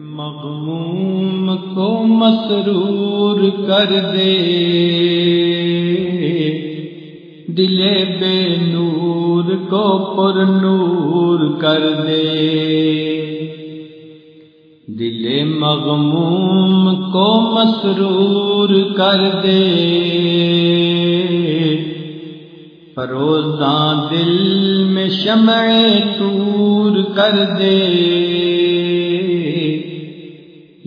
مغموم کو مسرور کر دے۔ دل بے نور کو پر نور کر دے۔ دل مغموم کو مسرور کر دے۔ فروزاں دل میں شمع تور کر دے۔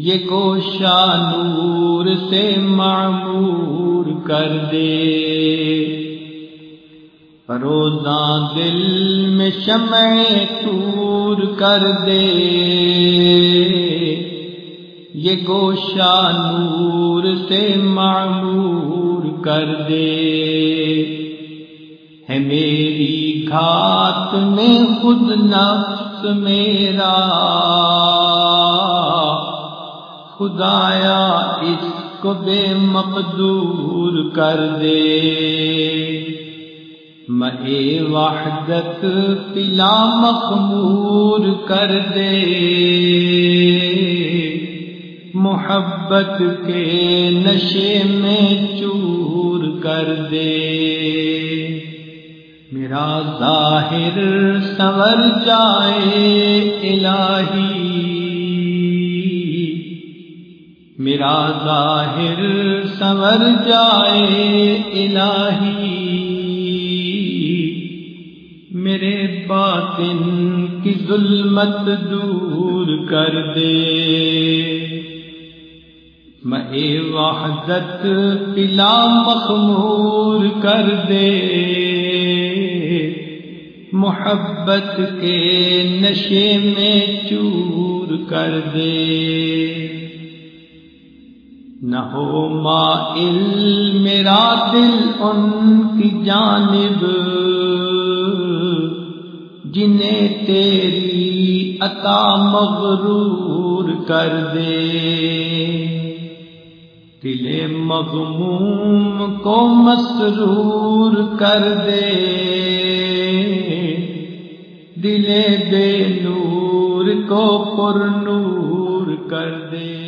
یہ گوشا نور سے معمور کر دے۔ فروزاں دل میں شمع تور کر دے۔ یہ گوشا نور سے معمور کر دے۔ ہے میری گھات میں خود نفس میرا۔ خدایا اس کو بے مقدور کر دے۔ میں وحدت پلا مخمور کر دے۔ محبت کے نشے میں چور کر دے۔ میرا ظاہر سور جائے الہی۔ میرا ظاہر سور جائے الہی۔ میرے باطن کی ظلمت دور کر دے۔ میں وحدت پلا مخمور کر دے۔ محبت کے نشے میں چور کر دے۔ نہ ہو مائل میرا دل ان کی جانب، جنہیں تیری عطا مغرور کر دے۔ دل مغموم کو مسرور کر دے۔ دل بے نور کو پر نور کر دے۔